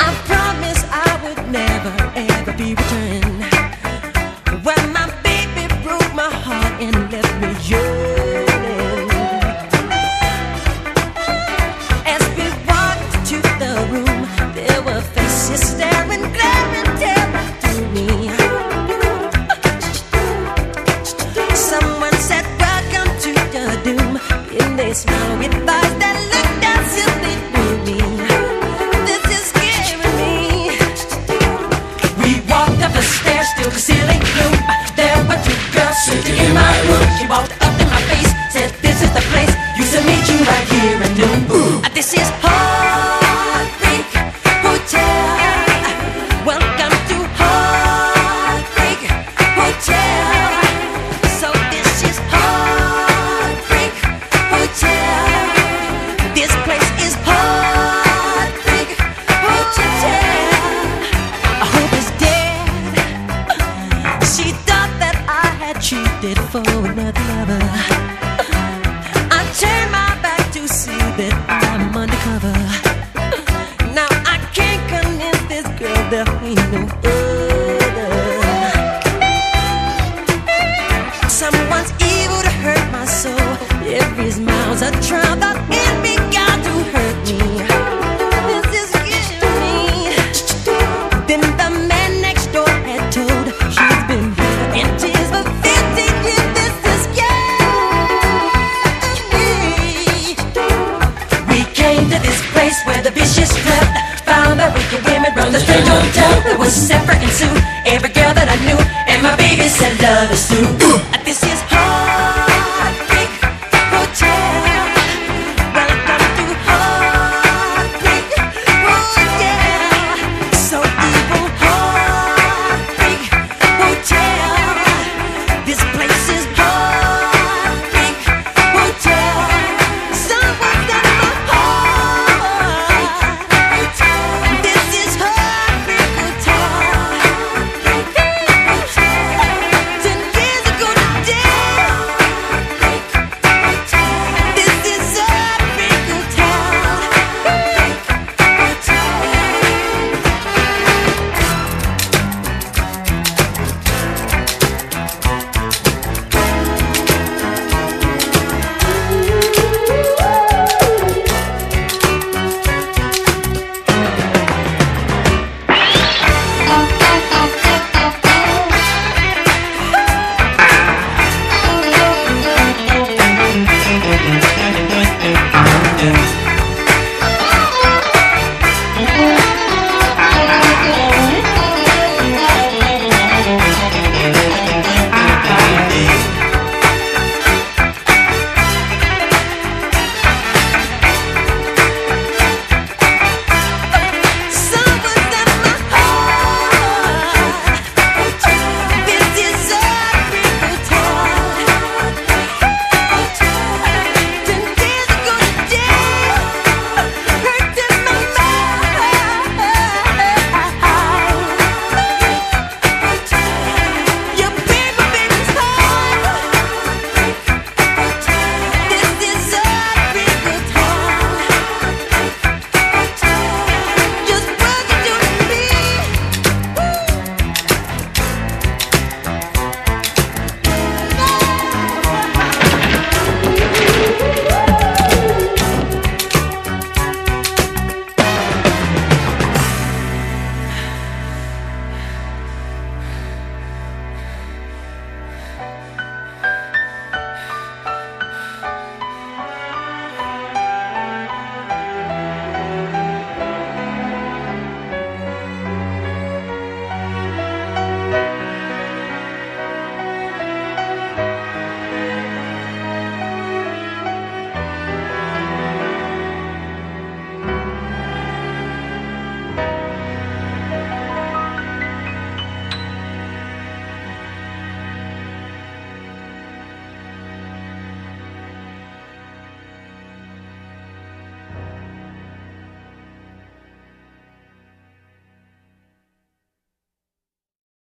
I promised I would never end. Uh, This is Every smile's a trial that envy got to hurt me. This is killing me. Then the man next door had told she's been in tears for 50 years. This is scary. We came to this place where the vicious slept. Found that wicked women the. There was Sephora and Sue, every girl that I knew, and my baby said love is through.